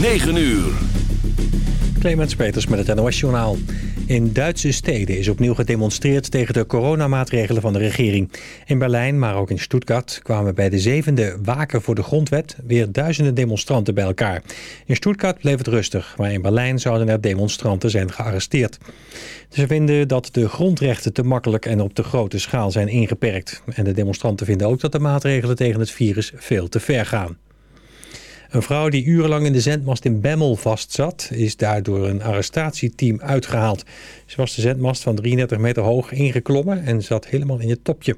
9 uur. Clemens Peters met het NOS Journaal. In Duitse steden is opnieuw gedemonstreerd tegen de coronamaatregelen van de regering. In Berlijn, maar ook in Stuttgart, kwamen bij de zevende Waken voor de Grondwet weer duizenden demonstranten bij elkaar. In Stuttgart bleef het rustig, maar in Berlijn zouden er demonstranten zijn gearresteerd. Ze vinden dat de grondrechten te makkelijk en op te grote schaal zijn ingeperkt. En de demonstranten vinden ook dat de maatregelen tegen het virus veel te ver gaan. Een vrouw die urenlang in de zendmast in Bemmel vastzat... is daardoor een arrestatieteam uitgehaald. Ze was de zendmast van 33 meter hoog ingeklommen... en zat helemaal in het topje.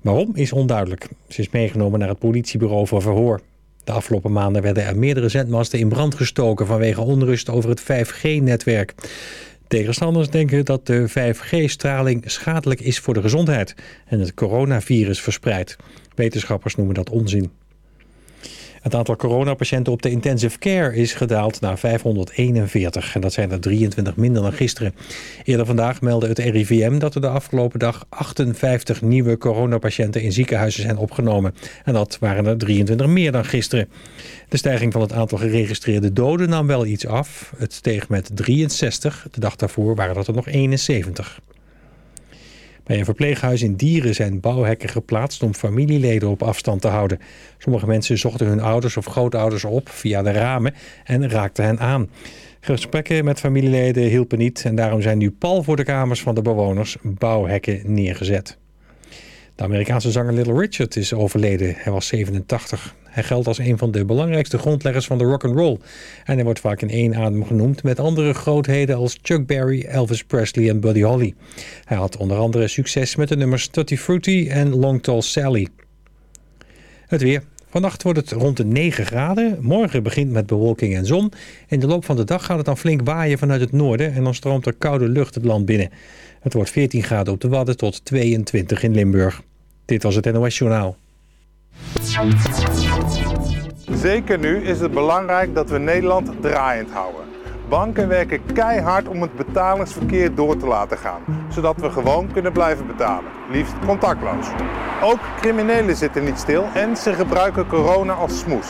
Waarom is onduidelijk. Ze is meegenomen naar het politiebureau voor verhoor. De afgelopen maanden werden er meerdere zendmasten in brand gestoken... vanwege onrust over het 5G-netwerk. Tegenstanders denken dat de 5G-straling schadelijk is voor de gezondheid... en het coronavirus verspreidt. Wetenschappers noemen dat onzin. Het aantal coronapatiënten op de intensive care is gedaald naar 541. En dat zijn er 23 minder dan gisteren. Eerder vandaag meldde het RIVM dat er de afgelopen dag 58 nieuwe coronapatiënten in ziekenhuizen zijn opgenomen. En dat waren er 23 meer dan gisteren. De stijging van het aantal geregistreerde doden nam wel iets af. Het steeg met 63. De dag daarvoor waren dat er nog 71. Bij een verpleeghuis in Dieren zijn bouwhekken geplaatst om familieleden op afstand te houden. Sommige mensen zochten hun ouders of grootouders op via de ramen en raakten hen aan. Gesprekken met familieleden hielpen niet en daarom zijn nu pal voor de kamers van de bewoners bouwhekken neergezet. De Amerikaanse zanger Little Richard is overleden. Hij was 87. Hij geldt als een van de belangrijkste grondleggers van de rock and roll. En hij wordt vaak in één adem genoemd met andere grootheden als Chuck Berry, Elvis Presley en Buddy Holly. Hij had onder andere succes met de nummers Tutti Frutti en Long Tall Sally. Het weer. Vannacht wordt het rond de 9 graden. Morgen begint met bewolking en zon. In de loop van de dag gaat het dan flink waaien vanuit het noorden... en dan stroomt er koude lucht het land binnen. Het wordt 14 graden op de Wadden tot 22 in Limburg. Dit was het NOS Journaal. Zeker nu is het belangrijk dat we Nederland draaiend houden. Banken werken keihard om het betalingsverkeer door te laten gaan, zodat we gewoon kunnen blijven betalen, liefst contactloos. Ook criminelen zitten niet stil en ze gebruiken corona als smoes.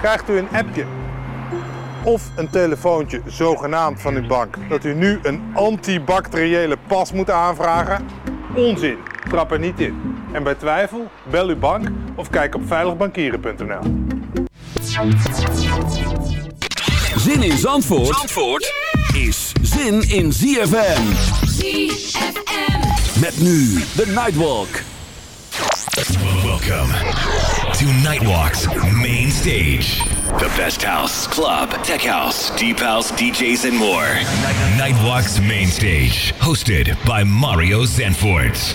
Krijgt u een appje of een telefoontje zogenaamd van uw bank dat u nu een antibacteriële pas moet aanvragen? Onzin, trap er niet in. En bij twijfel, bel uw bank of kijk op veiligbankieren.nl. Zin in Zandvoort, Zandvoort is zin in ZFM. ZFM. Met nu de Nightwalk. Welcome to Nightwalk's main stage. The best house, club, tech house, deep house, DJs, and more. Nightwalk's main stage, hosted by Mario Zanfort.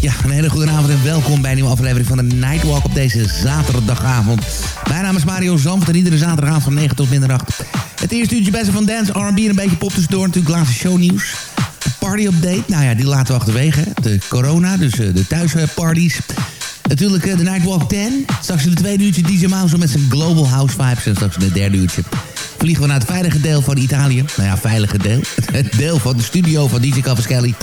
Ja, een hele goede avond en welkom bij een nieuwe aflevering van de Nightwalk op deze zaterdagavond. Mijn naam is Mario Zandvoort en iedere zaterdagavond van 9 tot middernacht. Het eerste uurtje beste van dance, R&B en een beetje pop tussendoor. Natuurlijk laatste shownieuws. De party update, nou ja, die laten we achterwege. De corona, dus uh, de thuisparties. Natuurlijk uh, de Nightwalk 10. Straks in het tweede uurtje DJ Mouse met zijn Global House Vibes. En straks in het derde uurtje vliegen we naar het veilige deel van Italië. Nou ja, veilige deel. Het deel van de studio van DJ Cavaschelli.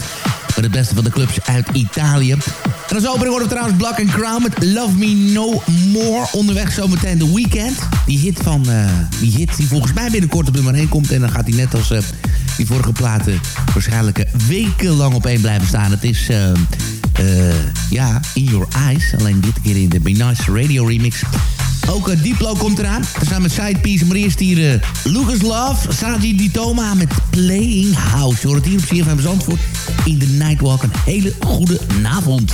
Met het beste van de clubs uit Italië. En als opening horen we trouwens Black and Crown met Love Me No More. Onderweg zometeen The Weekend. Die hit van, uh, die hit die volgens mij binnenkort op nummer 1 komt. En dan gaat hij net als uh, die vorige platen waarschijnlijk wekenlang op blijven staan. Het is, ja, In Your Eyes. Alleen dit keer in de Be Nice Radio remix. Ook uh, Diplo komt eraan. Samen met Sidepiece. Maar eerst hier uh, Lucas Love, Saji Ditoma met Playing House. Je hoort hier op CFM Zandvoort in de Nightwalk. Een hele goede avond.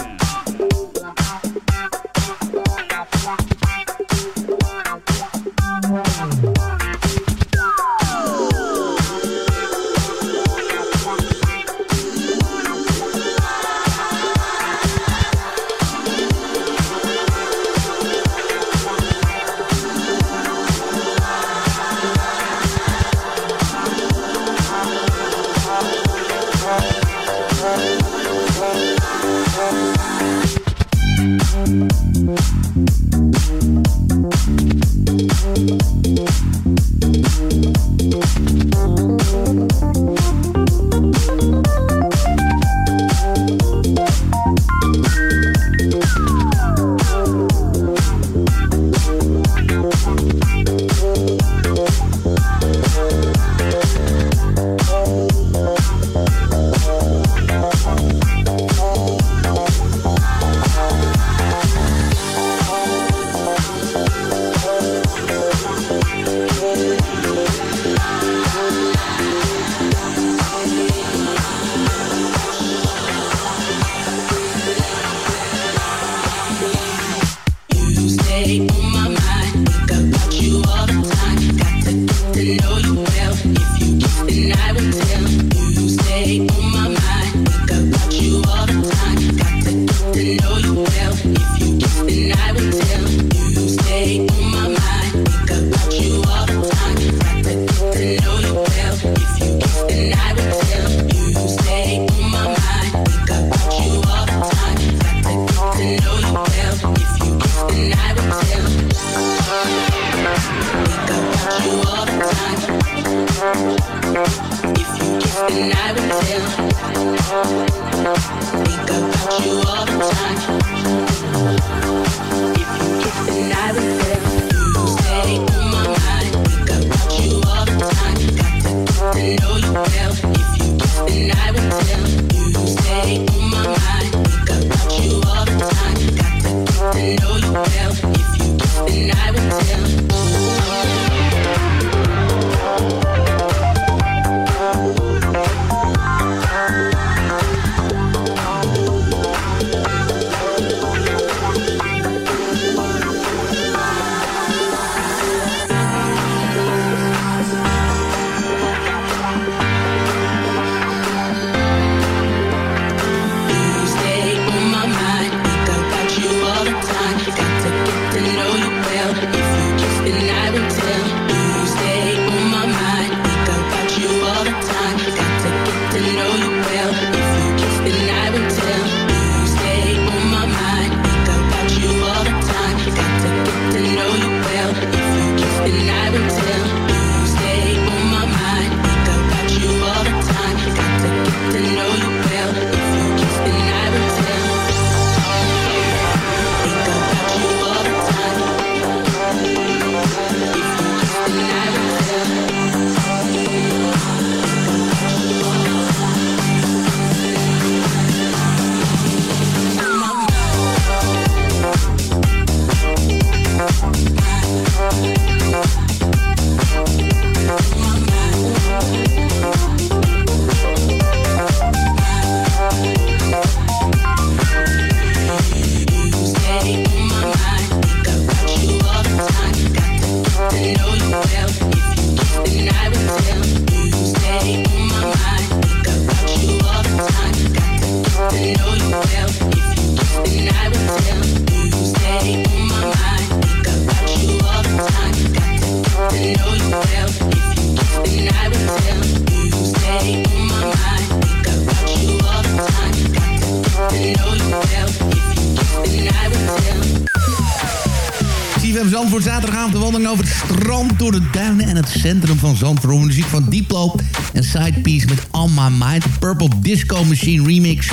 Door de duinen en het centrum van Zandvoort. Muziek van Diplo en Sidepiece met On My Mind. Purple Disco Machine remix.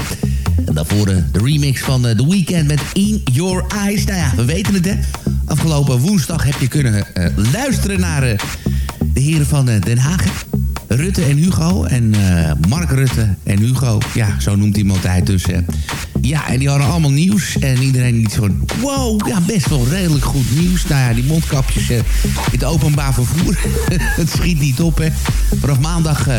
En daarvoor de, de remix van uh, The Weeknd met In Your Eyes. Nou ja, we weten het hè. Afgelopen woensdag heb je kunnen uh, luisteren naar de heren van Den Haag. Rutte en Hugo. En Mark Rutte en Hugo. Ja, zo noemt iemand hij dus. Ja, en die hadden allemaal nieuws. En iedereen iets van, wow, ja, best wel redelijk goed nieuws. Nou ja, die mondkapjes in het openbaar vervoer. het schiet niet op, hè. Vanaf maandag uh,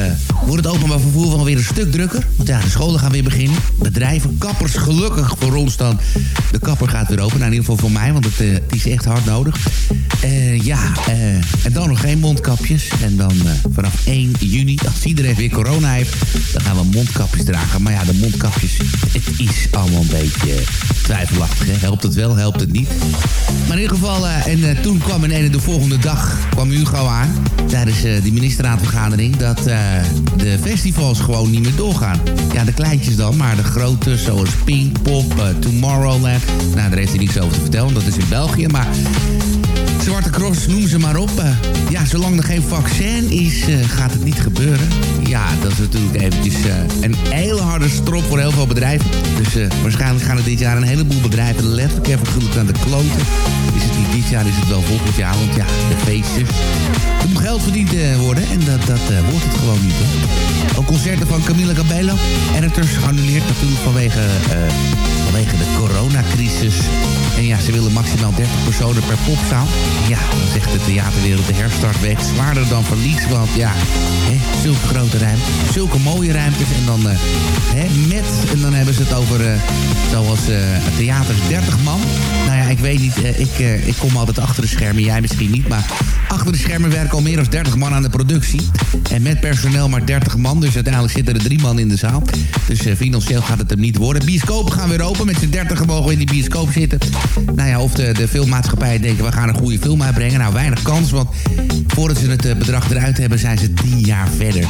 wordt het openbaar vervoer wel weer een stuk drukker. Want ja, de scholen gaan weer beginnen. Bedrijven, kappers, gelukkig voor ons dan. De kapper gaat weer open. Nou, in ieder geval voor mij, want het, het is echt hard nodig. ja, en dan nog geen mondkapjes. En dan vanaf 1 juni, als iedereen weer corona heeft... dan gaan we mondkapjes dragen. Maar ja, de mondkapjes, het is allemaal een beetje twijfelachtig. Hè? Helpt het wel, helpt het niet. Maar in ieder geval, uh, en uh, toen kwam ineens de volgende dag kwam Hugo aan... tijdens uh, die ministerraadvergadering... dat de festivals gewoon niet meer doorgaan. Ja, de kleintjes dan, maar de grote zoals Pinkpop, Tomorrowland... nou, daar heeft hij niets over te vertellen, dat is in België, maar... Zwarte Cross, noem ze maar op. Ja, zolang er geen vaccin is, gaat het niet gebeuren. Ja, dat is natuurlijk eventjes een hele harde strop voor heel veel bedrijven. Dus waarschijnlijk gaan er dit jaar een heleboel bedrijven letterlijk even goed aan de kloten. Is het niet dit jaar, is het wel volgend jaar. Want ja, de feestjes. Er moet geld verdiend worden en dat, dat wordt het gewoon niet. Hè. Ook concerten van Camila Cabello. Editors geannuleerd natuurlijk vanwege, vanwege de coronacrisis. En ja, ze willen maximaal 30 personen per popzaal. Ja, dan zegt de theaterwereld de herstart weg. Zwaarder dan verlies, want ja, hè, zulke grote ruimte, zulke mooie ruimtes. En dan hè, met, en dan hebben ze het over, zoals theaters 30 man. Nou ja, ik weet niet, ik, ik kom altijd achter de schermen, jij misschien niet, maar achter de schermen werken al meer dan 30 man aan de productie. En met personeel maar 30 man, dus uiteindelijk zitten er drie man in de zaal. Dus financieel gaat het hem niet worden. Bioscopen gaan weer open, met z'n 30 mogen we in die bioscoop zitten. Nou ja, of de, de filmmaatschappijen denken, we gaan een goede film uitbrengen. Nou, weinig kans, want voordat ze het bedrag eruit hebben... zijn ze tien jaar verder.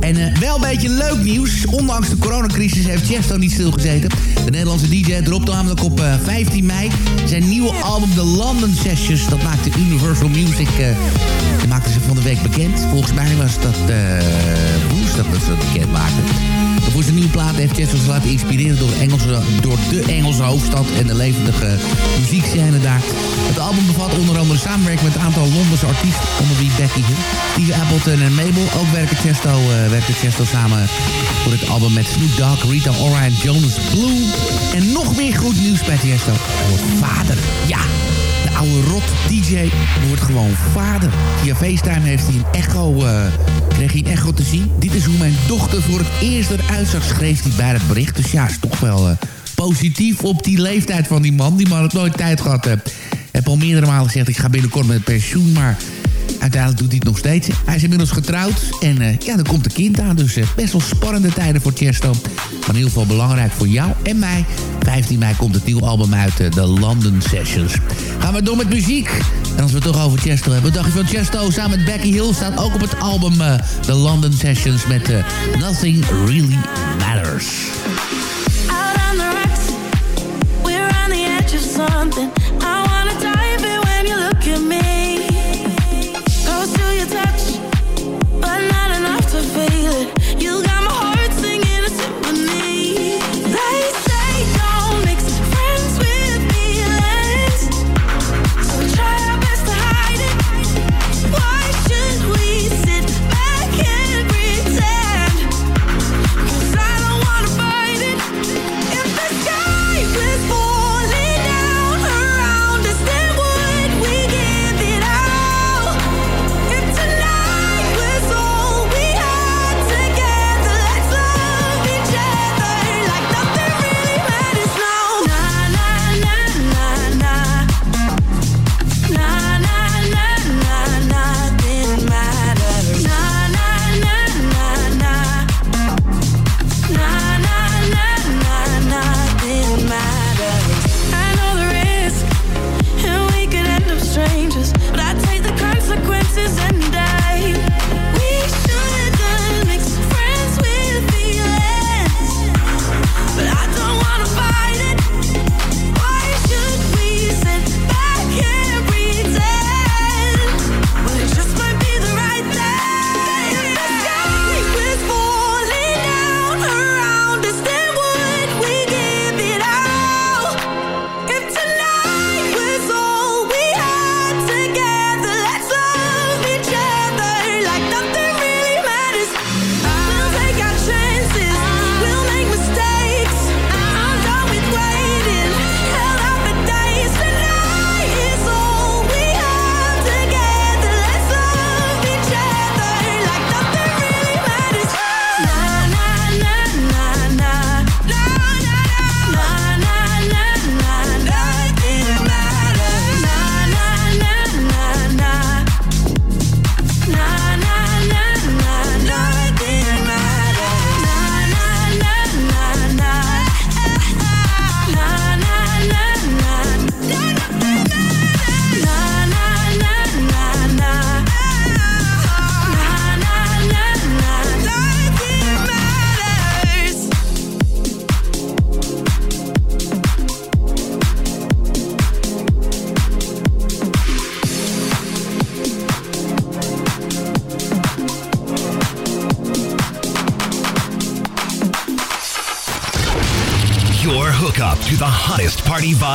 En wel een beetje leuk nieuws. Ondanks de coronacrisis heeft Chesto niet stilgezeten. De Nederlandse DJ dropt namelijk op uh, 15 mei... zijn nieuwe album The London Sessions. Dat maakte Universal Music... Dat maakten ze van de week bekend. Volgens mij was dat woensdag dat ze het bekend maakten. Voor zijn nieuwe plaat heeft Chesto zich laten inspireren door Engelse, door de Engelse hoofdstad en de levendige muziekscène daar. Het album bevat onder andere samenwerking met een aantal Londense artiesten, onder wie Becky Hill, Steve Appleton en Mabel. Ook werken Chesto, uh, werkte Chesto samen voor het album met Snoop Dogg, Rita Ora en Jonas Blue. En nog meer goed nieuws bij Chesto. Wordt vader. Ja, oude rot DJ wordt gewoon vader. Via FaceTime heeft hij een echo, uh, kreeg hij een echo te zien. Dit is hoe mijn dochter voor het eerst eruit zag, schreef hij bij het bericht. Dus ja, is toch wel uh, positief op die leeftijd van die man. Die man had nooit tijd gehad. Uh, heb al meerdere malen gezegd, ik ga binnenkort met pensioen, maar... Uiteindelijk doet hij het nog steeds. Hij is inmiddels getrouwd. En uh, ja, dan komt een kind aan. Dus uh, best wel spannende tijden voor Chesto. Maar in ieder geval belangrijk voor jou en mij. 15 mei komt het nieuwe album uit, de London Sessions. Gaan we door met muziek. En als we het toch over Chesto hebben. Wat dacht je van Chesto samen met Becky Hill? Staat ook op het album The London Sessions met Nothing Really Matters. Out on the rocks, we're on the edge of something. I wanna dive in when you look at me.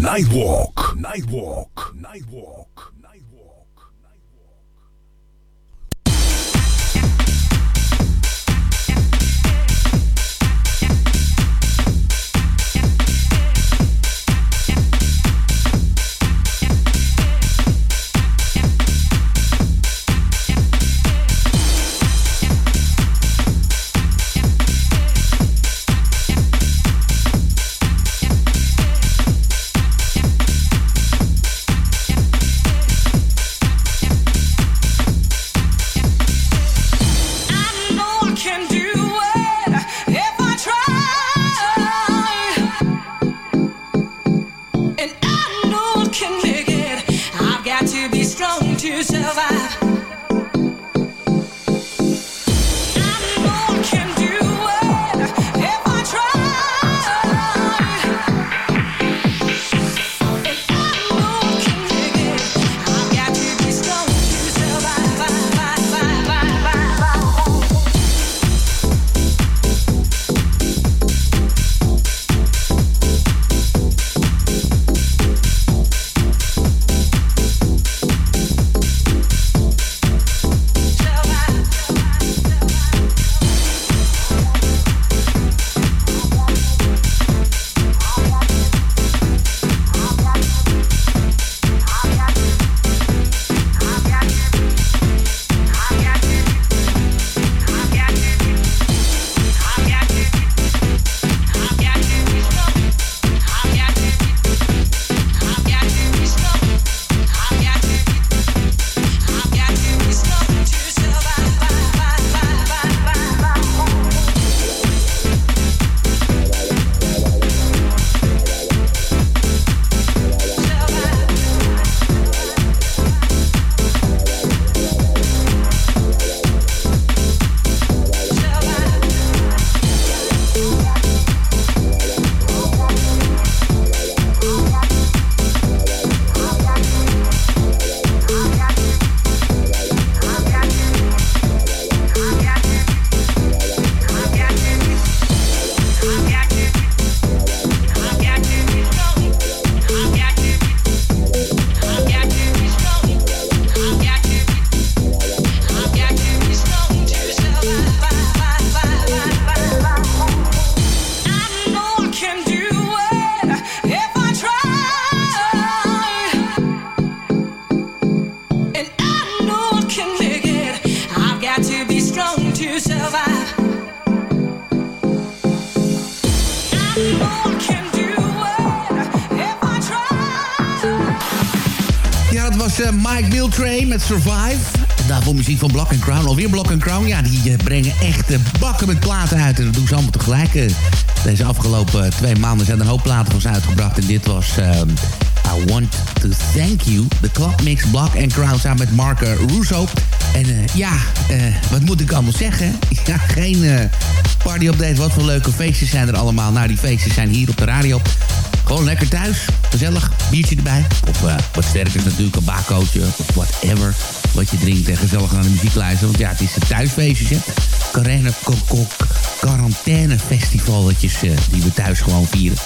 Nightwalk. Nightwalk. Nightwalk. Survive. Daarvoor muziek van Block and Crown. Alweer Block and Crown. Ja, die brengen echt bakken met platen uit. En dat doen ze allemaal tegelijk. Deze afgelopen twee maanden zijn er een hoop platen van ze uitgebracht. En dit was... Um, I Want To Thank You. De Club Mix Block and Crown samen met Mark Russo. En ja, wat moet ik allemaal zeggen? Ja, geen uh, party update. Wat voor leuke feestjes zijn er allemaal. Nou, die feestjes zijn hier op de radio. Gewoon lekker thuis. Gezellig. Biertje erbij. Of wat sterker natuurlijk, een bakootje. Of whatever. Wat je drinkt en gezellig naar de muziek luisteren. Want ja, het is een thuisfeestje. hè. Quarantaine, quarantainefestivaletjes die we thuis gewoon vieren.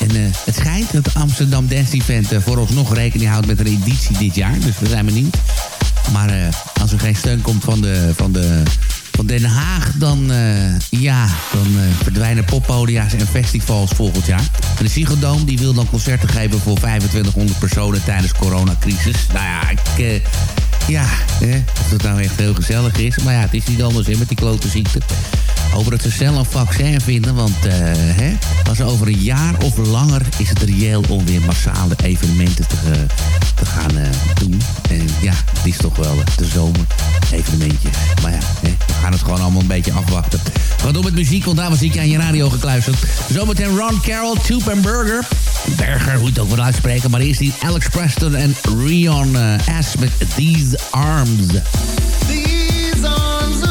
En uh, het schijnt dat Amsterdam Dance Event uh, vooralsnog rekening houdt met een editie dit jaar. Dus we zijn benieuwd. Maar uh, als er geen steun komt van, de, van, de, Den Haag... dan, ja, dan verdwijnen poppodia's en festivals volgend jaar. En de Psychodome die wil dan concerten geven voor 2500 personen tijdens coronacrisis. Nou ja, ik... ja, hè, of het nou echt heel gezellig is. Maar ja, het is niet anders hè, met die klote ziekte over het snel een vaccin vinden. Want uh, hè, pas over een jaar of langer is het reëel om weer massale evenementen te, uh, te gaan uh, doen. En ja, het is toch wel de zomer evenementje. Maar ja, hè, we gaan het gewoon allemaal een beetje afwachten. Wat doen met muziek, want daar was ik aan je radio gekluisterd. Zometeen Ron Carroll, Toop en Burger. Burger, hoe het ook wil uitspreken. Maar eerst die Alex Preston en Rion S. met These Arms. These arms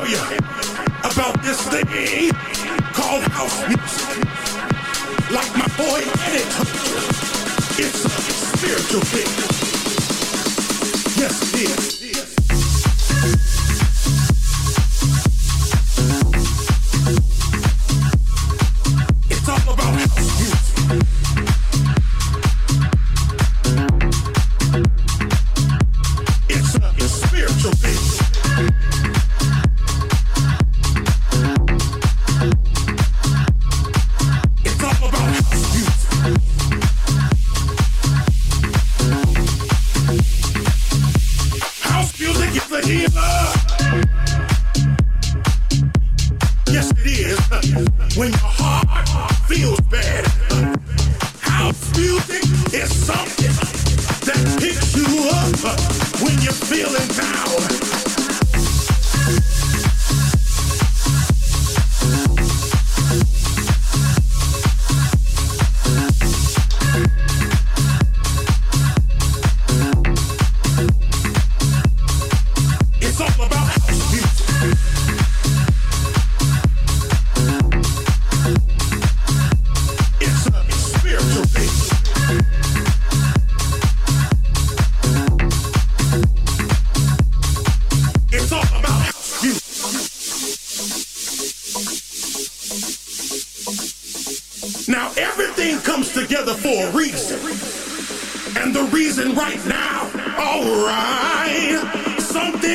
Oh, you about this thing called house music. Like my boy Eddie told you, it's a spiritual thing. Yes, it is.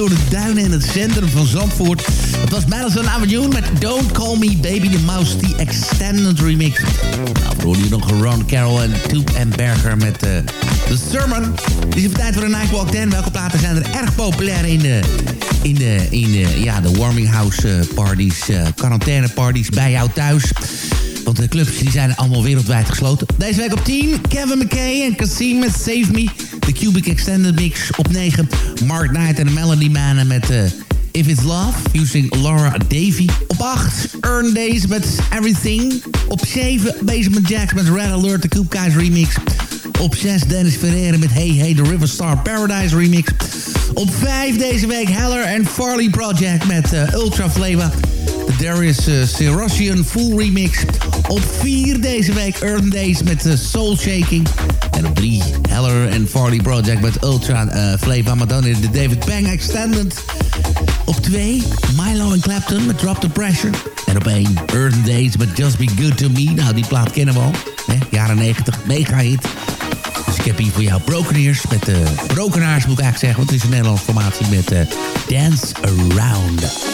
Of mine. centrum van Zandvoort. Het was Madison Avenue met Don't Call Me Baby the Mouse, die extended remix. Nou, voor je nog Ron Carroll en Toop en Berger met uh, The Sermon. Het is even tijd voor een Nightwalk 10. Welke platen zijn er erg populair in de, in de, in de, ja, de warming house uh, parties, uh, quarantaine parties bij jou thuis? Want de clubs die zijn allemaal wereldwijd gesloten. Deze week op 10, Kevin McKay en Cassim met Save Me. De Cubic Extended Mix op 9. Mark Knight en de Melody Man met uh, If It's Love, using Laura Davy. Op 8, Earn Days met Everything. Op 7, Basement Jacks met Red Alert, de Coop Guys remix. Op 6, Dennis Ferreira met Hey Hey, de River Star Paradise remix. Op 5 deze week, Heller en Farley Project met uh, Ultra Flavor. De Darius uh, Full Remix. Op 4 deze week Earth Days met uh, Soul Shaking. En op 3 En Farley Project met Ultra uh, Flavor. Maar dan is de David Bang Extended. Op 2 Milo en Clapton met Drop the Pressure. En op 1 Earth Days met Just Be Good To Me. Nou, die plaat kennen we al. Hè? Jaren 90, mega hit. Dus ik heb hier voor jou Broken Ears met de uh, Brokenaars moet ik eigenlijk zeggen. Want het is een Nederlandse formatie met uh, Dance Around.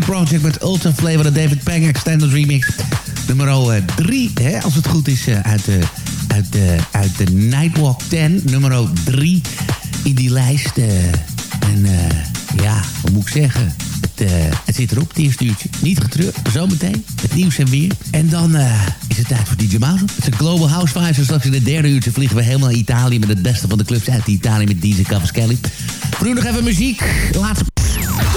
Project met Ultra Flavor, de David Peng Extended Remix. Nummer 3, als het goed is, uh, uit, de, uit, de, uit de Nightwalk 10. Nummer 3 in die lijst. Uh, en ja, wat moet ik zeggen? Het, het, zit erop, het eerste uurtje. Niet getreurd, zometeen. Het nieuws en weer. En dan is het tijd voor DJ Mouse. Het is een Global House Vibes. En straks in het derde uurtje vliegen we helemaal naar Italië... met het beste van de clubs uit Italië met DJ Cavaschelli. Voor nu nog even muziek. Laatste...